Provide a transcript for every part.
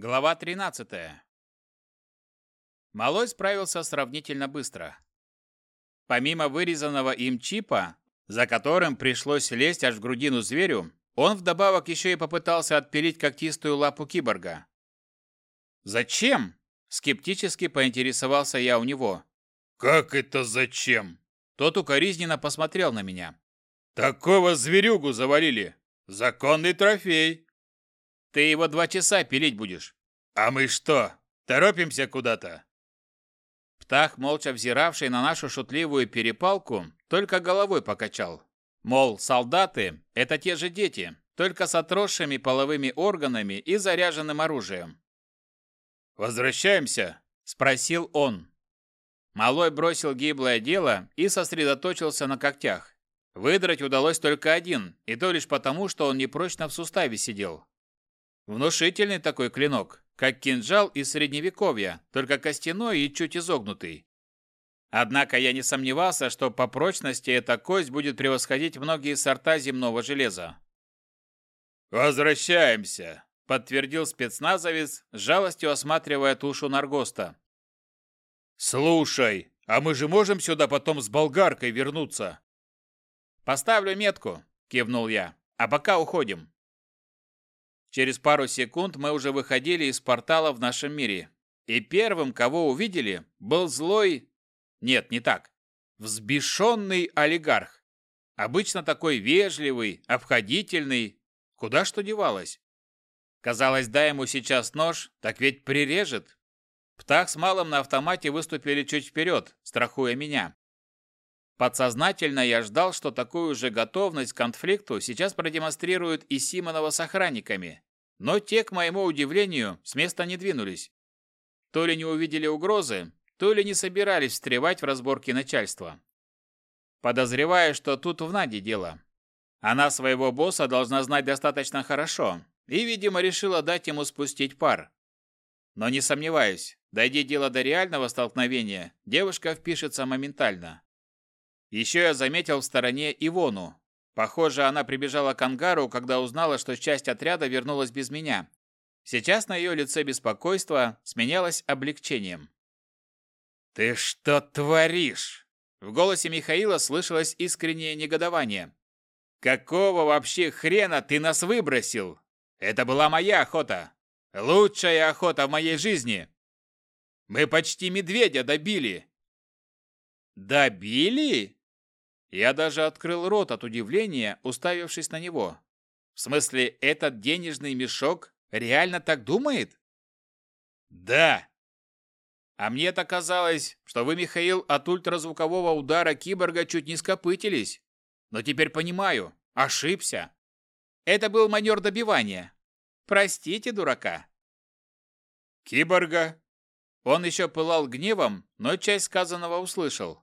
Глава 13. Малой справился сравнительно быстро. Помимо вырезанного им чипа, за которым пришлось лезть аж в грудину зверю, он вдобавок еще и попытался отпилить когтистую лапу киборга. «Зачем?» – скептически поинтересовался я у него. «Как это зачем?» Тот укоризненно посмотрел на меня. «Такого зверюгу завалили! Законный трофей!» Ты его два часа пилить будешь. А мы что, торопимся куда-то? Птах, молча взиравший на нашу шутливую перепалку, только головой покачал. Мол, солдаты – это те же дети, только с отросшими половыми органами и заряженным оружием. «Возвращаемся?» – спросил он. Малой бросил гиблое дело и сосредоточился на когтях. Выдрать удалось только один, и то лишь потому, что он непрочно в суставе сидел. Внушительный такой клинок, как кинжал из средневековья, только костяной и чуть изогнутый. Однако я не сомневался, что по прочности эта кость будет превосходить многие сорта земного железа. «Возвращаемся», — подтвердил спецназовец, жалостью осматривая тушу Наргоста. «Слушай, а мы же можем сюда потом с болгаркой вернуться?» «Поставлю метку», — кивнул я. «А пока уходим». Через пару секунд мы уже выходили из портала в нашем мире. И первым, кого увидели, был злой... Нет, не так. Взбешенный олигарх. Обычно такой вежливый, обходительный. Куда что девалось? Казалось, дай ему сейчас нож, так ведь прирежет. Птах с малым на автомате выступили чуть вперед, страхуя меня. Подсознательно я ждал, что такую же готовность к конфликту сейчас продемонстрируют и Симонова с охранниками. Но те, к моему удивлению, с места не двинулись. То ли не увидели угрозы, то ли не собирались встревать в разборки начальства. Подозреваю, что тут в Наде дело. Она своего босса должна знать достаточно хорошо и, видимо, решила дать ему спустить пар. Но не сомневаюсь, дойди дело до реального столкновения, девушка впишется моментально. Еще я заметил в стороне Ивону. Похоже, она прибежала к ангару, когда узнала, что часть отряда вернулась без меня. Сейчас на ее лице беспокойство сменялось облегчением. «Ты что творишь?» В голосе Михаила слышалось искреннее негодование. «Какого вообще хрена ты нас выбросил? Это была моя охота. Лучшая охота в моей жизни. Мы почти медведя добили». «Добили?» Я даже открыл рот от удивления, уставившись на него. В смысле, этот денежный мешок реально так думает? Да. А мне-то казалось, что вы, Михаил, от ультразвукового удара киборга чуть не скопытились. Но теперь понимаю, ошибся. Это был манер добивания. Простите, дурака. Киборга? Он еще пылал гневом, но часть сказанного услышал.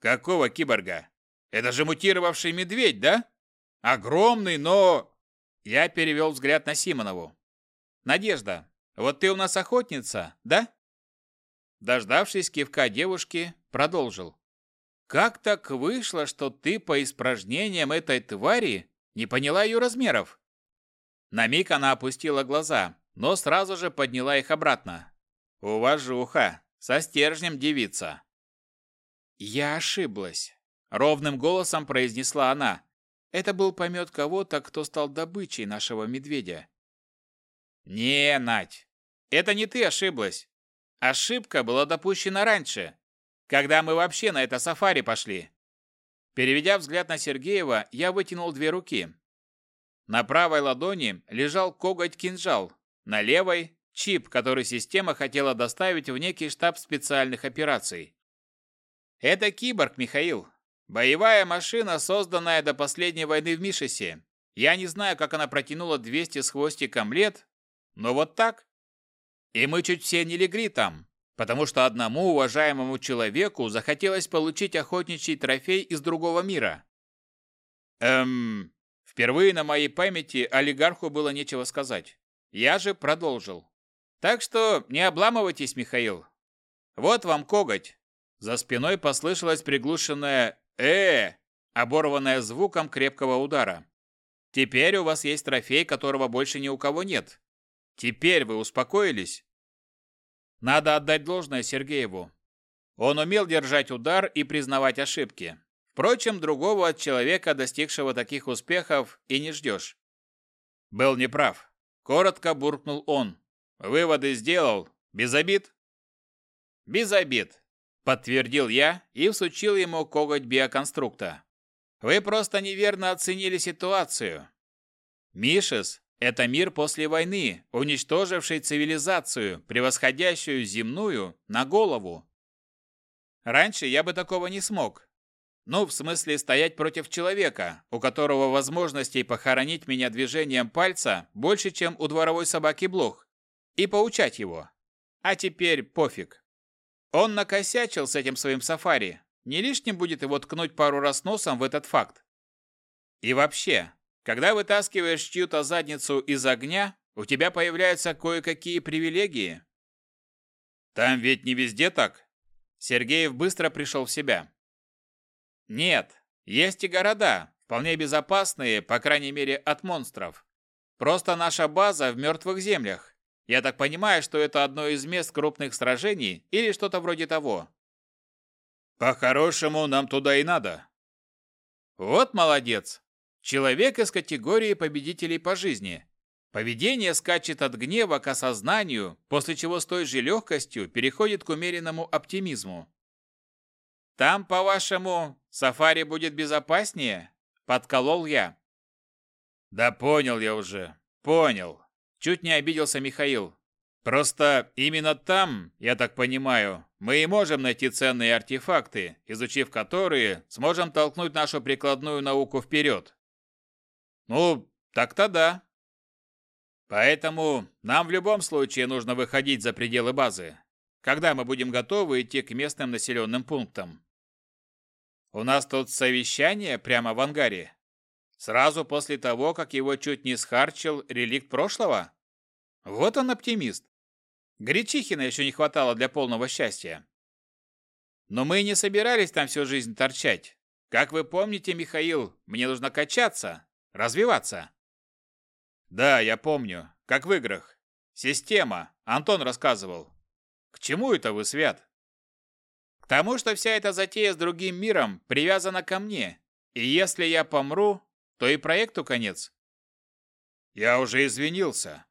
Какого киборга? Это же мутировавший медведь, да? Огромный, но...» Я перевел взгляд на Симонову. «Надежда, вот ты у нас охотница, да?» Дождавшись кивка девушки, продолжил. «Как так вышло, что ты по испражнениям этой твари не поняла ее размеров?» На миг она опустила глаза, но сразу же подняла их обратно. «Уважуха! Со стержнем девица!» «Я ошиблась. Ровным голосом произнесла она. Это был помет кого-то, кто стал добычей нашего медведя. Не, Надь, это не ты ошиблась. Ошибка была допущена раньше, когда мы вообще на это сафари пошли. Переведя взгляд на Сергеева, я вытянул две руки. На правой ладони лежал коготь-кинжал, на левой – чип, который система хотела доставить в некий штаб специальных операций. Это киборг, Михаил, Боевая машина, созданная до последней войны в Мишесе. Я не знаю, как она протянула 200 с хвостиком лет, но вот так. И мы чуть все не легли там, потому что одному уважаемому человеку захотелось получить охотничий трофей из другого мира. Эм, впервые на моей памяти олигарху было нечего сказать. Я же продолжил. Так что не обламывайтесь, Михаил. Вот вам коготь. За спиной послышалось приглушенное э оборванная звуком крепкого удара. Теперь у вас есть трофей, которого больше ни у кого нет. Теперь вы успокоились? Надо отдать должное Сергееву. Он умел держать удар и признавать ошибки. Впрочем, другого от человека, достигшего таких успехов, и не ждешь. Был неправ. Коротко буркнул он. Выводы сделал. Без обид? Без обид, подтвердил я и всучил ему коготь биоконструкта. Вы просто неверно оценили ситуацию. Мишес – это мир после войны, уничтоживший цивилизацию, превосходящую земную, на голову. Раньше я бы такого не смог, ну, в смысле стоять против человека, у которого возможностей похоронить меня движением пальца больше, чем у дворовой собаки блох, и поучать его. А теперь пофиг. Он накосячил с этим своим сафари. Не лишним будет его ткнуть пару раз носом в этот факт. И вообще, когда вытаскиваешь чью-то задницу из огня, у тебя появляются кое-какие привилегии. Там ведь не везде так. Сергеев быстро пришел в себя. Нет, есть и города, вполне безопасные, по крайней мере, от монстров. Просто наша база в мертвых землях. Я так понимаю, что это одно из мест крупных сражений или что-то вроде того. По-хорошему, нам туда и надо. Вот молодец. Человек из категории победителей по жизни. Поведение скачет от гнева к осознанию, после чего с той же легкостью переходит к умеренному оптимизму. Там, по-вашему, сафари будет безопаснее? Подколол я. Да понял я уже. Понял. Чуть не обиделся Михаил. Просто именно там, я так понимаю, мы и можем найти ценные артефакты, изучив которые, сможем толкнуть нашу прикладную науку вперед. Ну, так-то да. Поэтому нам в любом случае нужно выходить за пределы базы, когда мы будем готовы идти к местным населенным пунктам. У нас тут совещание прямо в ангаре. Сразу после того, как его чуть не схарчил реликт прошлого? Вот он оптимист. Гречихина еще не хватало для полного счастья. Но мы не собирались там всю жизнь торчать. Как вы помните, Михаил, мне нужно качаться, развиваться. Да, я помню, как в играх. Система, Антон рассказывал. К чему это вы, Свят? тому, что вся эта затея с другим миром привязана ко мне, и если я помру, то и проекту конец. Я уже извинился.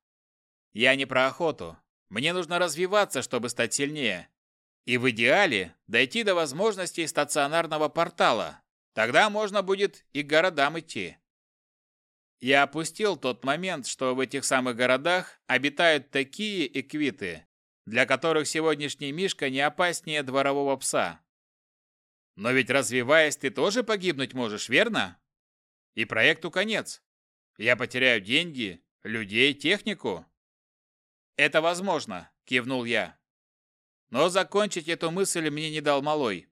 Я не про охоту. Мне нужно развиваться, чтобы стать сильнее. И в идеале дойти до возможностей стационарного портала. Тогда можно будет и к городам идти. Я опустил тот момент, что в этих самых городах обитают такие эквиты, для которых сегодняшний Мишка не опаснее дворового пса. Но ведь развиваясь, ты тоже погибнуть можешь, верно? И проекту конец. Я потеряю деньги, людей, технику. Это возможно, кивнул я. Но закончить эту мысль мне не дал малой.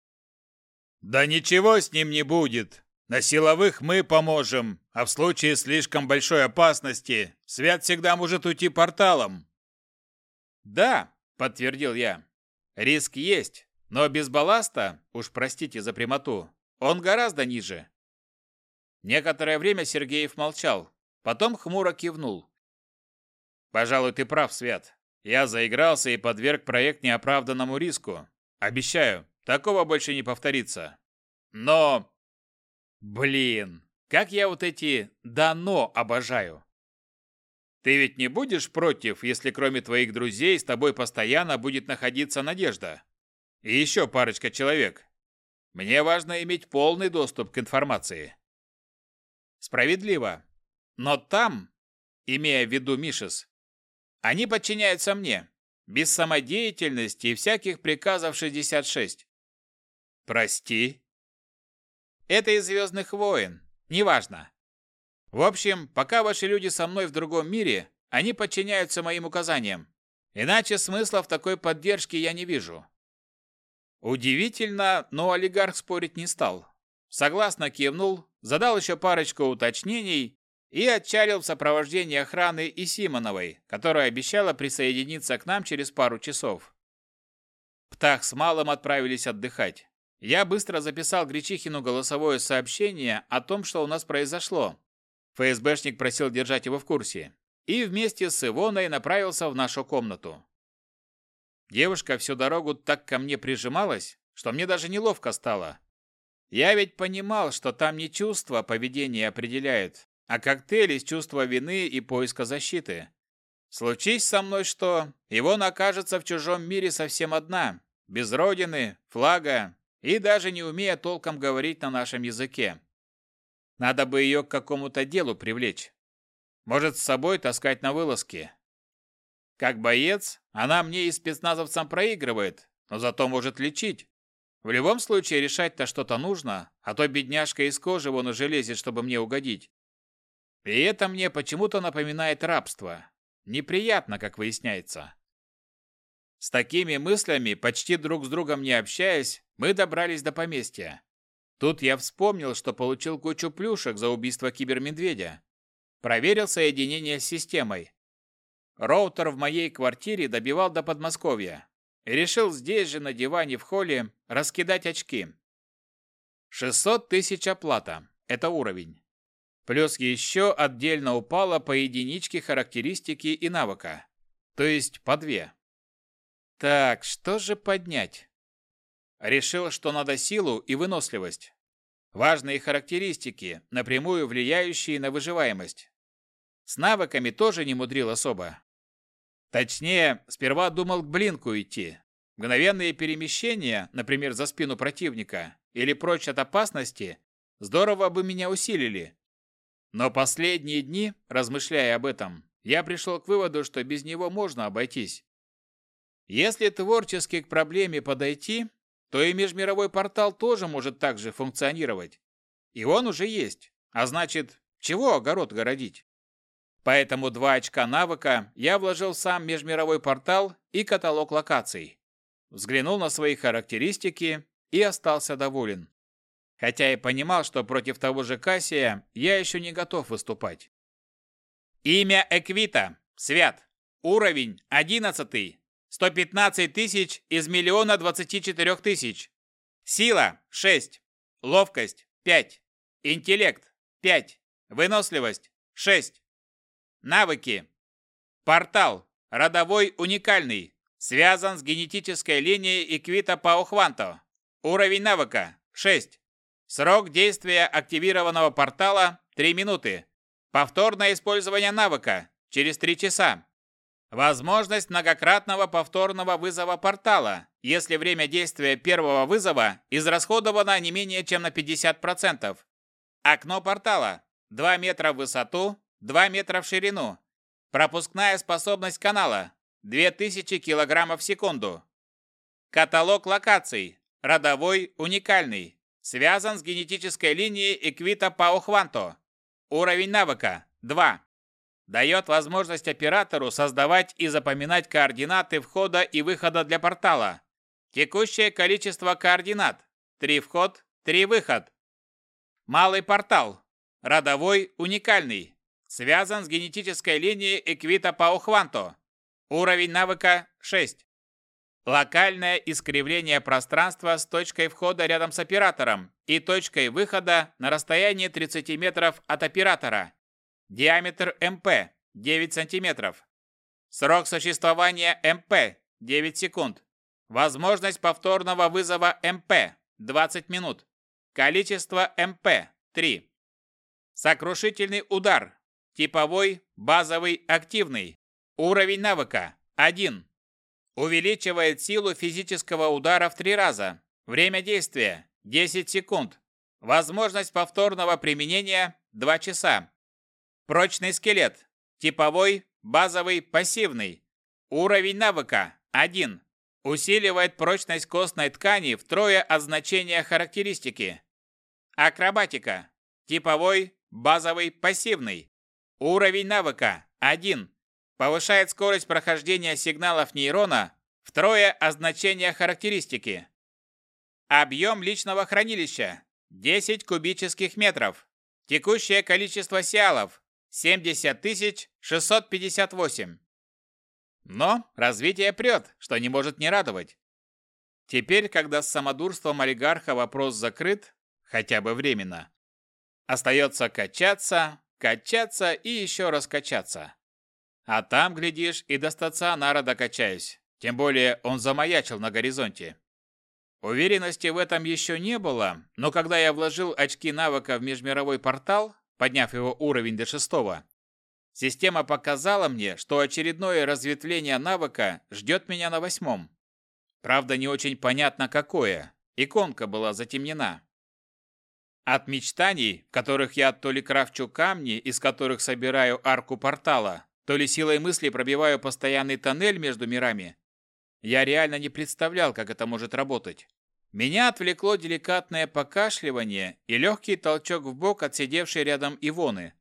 Да ничего с ним не будет. На силовых мы поможем, а в случае слишком большой опасности Свят всегда может уйти порталом. Да, подтвердил я. Риск есть, но без балласта, уж простите за прямоту, он гораздо ниже. Некоторое время Сергеев молчал, потом хмуро кивнул. Пожалуй, ты прав, Свят. Я заигрался и подверг проект неоправданному риску. Обещаю, такого больше не повторится. Но... Блин, как я вот эти «да-но» обожаю. Ты ведь не будешь против, если кроме твоих друзей с тобой постоянно будет находиться Надежда? И еще парочка человек. Мне важно иметь полный доступ к информации. Справедливо. Но там, имея в виду Мишес, они подчиняются мне, без самодеятельности и всяких приказов 66. Прости? Это из «Звездных войн». Неважно. В общем, пока ваши люди со мной в другом мире, они подчиняются моим указаниям. Иначе смысла в такой поддержке я не вижу. Удивительно, но олигарх спорить не стал. Согласно кивнул, задал еще парочку уточнений и отчалил в сопровождении охраны и Симоновой, которая обещала присоединиться к нам через пару часов. Птах с Малым отправились отдыхать. Я быстро записал Гречихину голосовое сообщение о том, что у нас произошло, ФСБшник просил держать его в курсе. и вместе с Ивоной направился в нашу комнату. Девушка всю дорогу так ко мне прижималась, что мне даже неловко стало. Я ведь понимал, что там не чувство поведения определяет, а коктейль из чувства вины и поиска защиты. Случись со мной что, Ивона окажется в чужом мире совсем одна, без родины, флага и даже не умея толком говорить на нашем языке. Надо бы ее к какому-то делу привлечь. Может, с собой таскать на вылазки. Как боец, она мне и спецназовцам проигрывает, но зато может лечить. В любом случае решать-то что-то нужно, а то бедняжка из кожи вон уже лезет, чтобы мне угодить. И это мне почему-то напоминает рабство. Неприятно, как выясняется. С такими мыслями, почти друг с другом не общаясь, мы добрались до поместья. Тут я вспомнил, что получил кучу плюшек за убийство кибермедведя. Проверил соединение с системой. Роутер в моей квартире добивал до Подмосковья. Решил здесь же на диване в холле раскидать очки. 600 тысяч оплата. Это уровень. Плюс еще отдельно упало по единичке характеристики и навыка. То есть по две. Так, что же поднять? Решил, что надо силу и выносливость. Важные характеристики, напрямую влияющие на выживаемость. С навыками тоже не мудрил особо. Точнее, сперва думал к блинку идти. Мгновенные перемещения, например, за спину противника, или прочь от опасности, здорово бы меня усилили. Но последние дни, размышляя об этом, я пришел к выводу, что без него можно обойтись. Если творчески к проблеме подойти, то и межмировой портал тоже может так же функционировать. И он уже есть. А значит, чего огород городить? Поэтому два очка навыка я вложил в сам межмировой портал и каталог локаций. Взглянул на свои характеристики и остался доволен. Хотя и понимал, что против того же Кассия я еще не готов выступать. Имя Эквита. Свят. Уровень 11. 115 тысяч из миллиона 24 тысяч. Сила – 6. Ловкость – 5. Интеллект – 5. Выносливость – 6. Навыки. Портал. Родовой уникальный. Связан с генетической линией Эквита Паухванто. Уровень навыка – 6. Срок действия активированного портала – 3 минуты. Повторное использование навыка – через 3 часа. Возможность многократного повторного вызова портала, если время действия первого вызова израсходовано не менее чем на 50%. Окно портала. 2 метра в высоту, 2 метра в ширину. Пропускная способность канала. 2000 кг в секунду. Каталог локаций. Родовой, уникальный. Связан с генетической линией Эквита Паухванто. Уровень навыка. 2 дает возможность оператору создавать и запоминать координаты входа и выхода для портала. Текущее количество координат. 3 вход, 3 выход. Малый портал. Родовой, уникальный. Связан с генетической линией Эквита Паухванто. Уровень навыка 6. Локальное искривление пространства с точкой входа рядом с оператором и точкой выхода на расстоянии 30 метров от оператора. Диаметр МП 9 см. Срок существования МП 9 секунд. Возможность повторного вызова МП 20 минут. Количество МП 3. Сокрушительный удар. Типовой, базовый, активный. Уровень навыка 1. Увеличивает силу физического удара в 3 раза. Время действия 10 секунд. Возможность повторного применения 2 часа. Прочный скелет. Типовой, базовый, пассивный. Уровень навыка 1. Усиливает прочность костной ткани втрое от значения характеристики. Акробатика. Типовой, базовый, пассивный. Уровень навыка 1. Повышает скорость прохождения сигналов нейрона втрое от значения характеристики. Объем личного хранилища 10 кубических метров. Текущее количество сиалов 70 658. Но развитие прет, что не может не радовать. Теперь, когда с самодурством олигарха вопрос закрыт, хотя бы временно, остается качаться, качаться и еще раз качаться. А там, глядишь, и до стационара докачаюсь. Тем более он замаячил на горизонте. Уверенности в этом еще не было, но когда я вложил очки навыка в межмировой портал, подняв его уровень до шестого, система показала мне, что очередное разветвление навыка ждет меня на восьмом. Правда, не очень понятно какое. Иконка была затемнена. От мечтаний, в которых я то ли крафчу камни, из которых собираю арку портала, то ли силой мысли пробиваю постоянный тоннель между мирами, я реально не представлял, как это может работать. Меня отвлекло деликатное покашливание и легкий толчок в бок от сидевшей рядом Ивоны.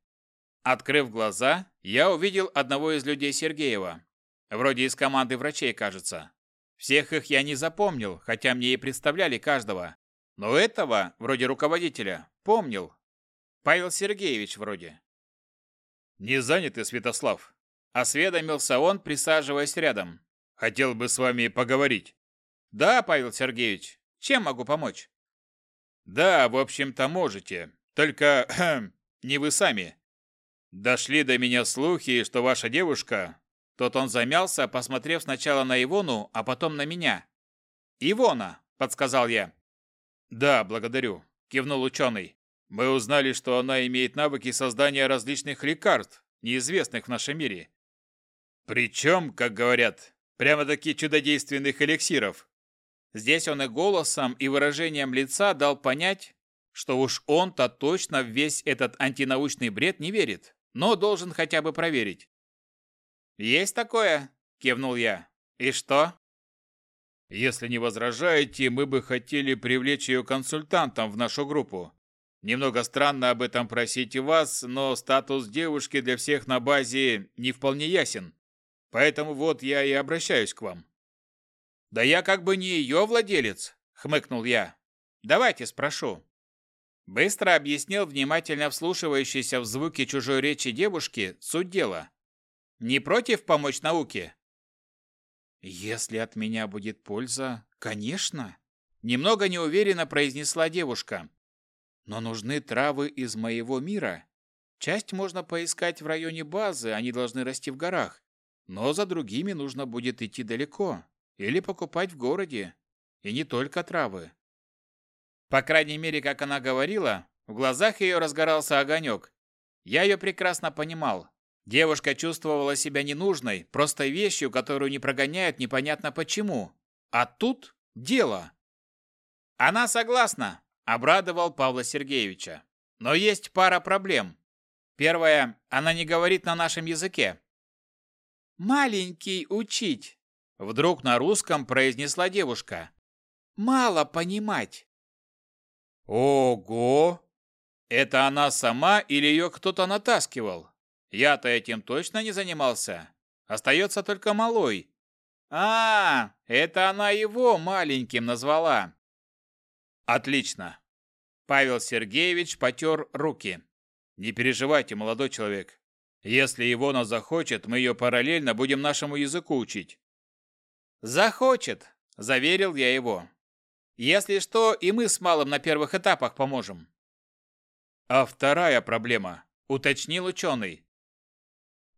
Открыв глаза, я увидел одного из людей Сергеева. Вроде из команды врачей, кажется. Всех их я не запомнил, хотя мне и представляли каждого. Но этого, вроде руководителя, помнил. Павел Сергеевич вроде. «Не заняты, Святослав?» Осведомился он, присаживаясь рядом. «Хотел бы с вами поговорить». «Да, Павел Сергеевич. Чем могу помочь?» «Да, в общем-то, можете. Только не вы сами. Дошли до меня слухи, что ваша девушка Тот он замялся, посмотрев сначала на Ивону, а потом на меня. «Ивона», — подсказал я. «Да, благодарю», – кивнул ученый. «Мы узнали, что она имеет навыки создания различных лекарств, неизвестных в нашем мире. Причем, как говорят, прямо-таки чудодейственных эликсиров». Здесь он и голосом, и выражением лица дал понять, что уж он-то точно в весь этот антинаучный бред не верит, но должен хотя бы проверить. «Есть такое?» – кивнул я. «И что?» Если не возражаете, мы бы хотели привлечь ее консультантом в нашу группу. Немного странно об этом просить вас, но статус девушки для всех на базе не вполне ясен. Поэтому вот я и обращаюсь к вам. Да я как бы не ее владелец, хмыкнул я. Давайте спрошу. Быстро объяснил внимательно вслушивающийся в звуки чужой речи девушки суть дела. Не против помочь науке? «Если от меня будет польза, конечно», – немного неуверенно произнесла девушка. «Но нужны травы из моего мира. Часть можно поискать в районе базы, они должны расти в горах. Но за другими нужно будет идти далеко или покупать в городе. И не только травы». По крайней мере, как она говорила, в глазах ее разгорался огонек. Я ее прекрасно понимал. Девушка чувствовала себя ненужной, просто вещью, которую не прогоняют непонятно почему. А тут дело. Она согласна, обрадовал Павла Сергеевича. Но есть пара проблем. Первое, она не говорит на нашем языке. Маленький учить, вдруг на русском произнесла девушка. Мало понимать. Ого! Это она сама или ее кто-то натаскивал? Я-то этим точно не занимался. Остается только малой. А, это она его маленьким назвала. Отлично. Павел Сергеевич потер руки. Не переживайте, молодой человек. Если Ивона захочет, мы ее параллельно будем нашему языку учить. Захочет, заверил я его. Если что, и мы с малым на первых этапах поможем. А вторая проблема, уточнил ученый.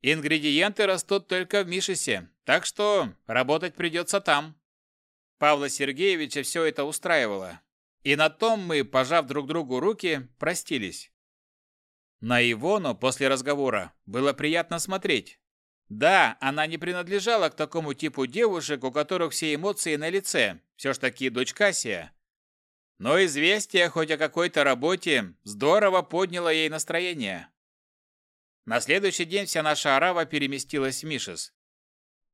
Ингредиенты растут только в Мишесе, так что работать придется там. Павла Сергеевича все это устраивало. И на том мы, пожав друг другу руки, простились. На Ивону после разговора было приятно смотреть. Да, она не принадлежала к такому типу девушек, у которых все эмоции на лице, все ж таки дочь Кассия. Но известие хоть о какой-то работе здорово подняло ей настроение. На следующий день вся наша арава переместилась в Мишес.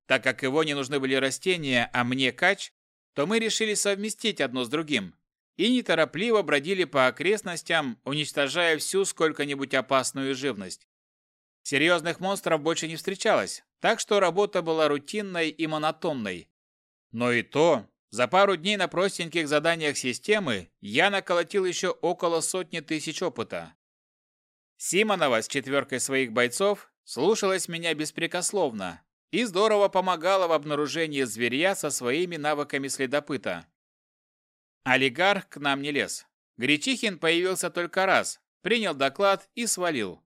Так как его не нужны были растения, а мне кач, то мы решили совместить одно с другим и неторопливо бродили по окрестностям, уничтожая всю сколько-нибудь опасную живность. Серьезных монстров больше не встречалось, так что работа была рутинной и монотонной. Но и то, за пару дней на простеньких заданиях системы я наколотил еще около сотни тысяч опыта. Симонова с четверкой своих бойцов слушалась меня беспрекословно и здорово помогала в обнаружении зверя со своими навыками следопыта. Олигарх к нам не лез. Гречихин появился только раз, принял доклад и свалил.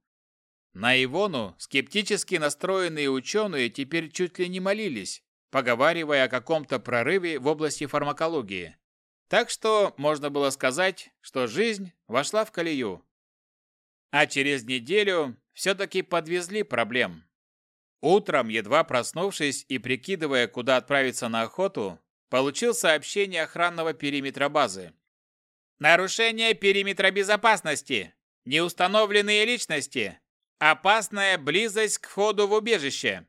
На Ивону скептически настроенные ученые теперь чуть ли не молились, поговаривая о каком-то прорыве в области фармакологии. Так что можно было сказать, что жизнь вошла в колею. А через неделю все-таки подвезли проблем. Утром, едва проснувшись и прикидывая, куда отправиться на охоту, получил сообщение охранного периметра базы. Нарушение периметра безопасности. Неустановленные личности. Опасная близость к входу в убежище.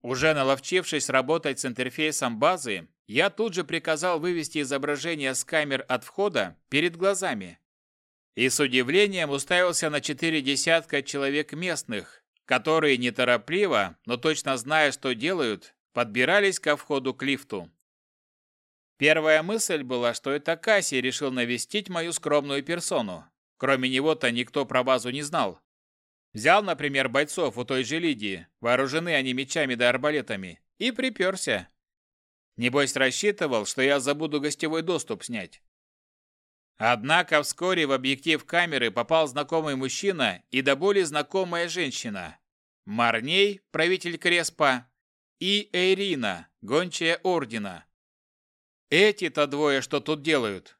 Уже наловчившись работать с интерфейсом базы, я тут же приказал вывести изображение с камер от входа перед глазами. И с удивлением уставился на четыре десятка человек местных, которые неторопливо, но точно зная, что делают, подбирались ко входу к лифту. Первая мысль была, что это Касси решил навестить мою скромную персону. Кроме него-то никто про базу не знал. Взял, например, бойцов у той же Лидии, вооружены они мечами да арбалетами, и приперся. Небось рассчитывал, что я забуду гостевой доступ снять. Однако вскоре в объектив камеры попал знакомый мужчина и до боли знакомая женщина. Марней, правитель Креспа, и Эрина, гончая ордена. Эти-то двое что тут делают?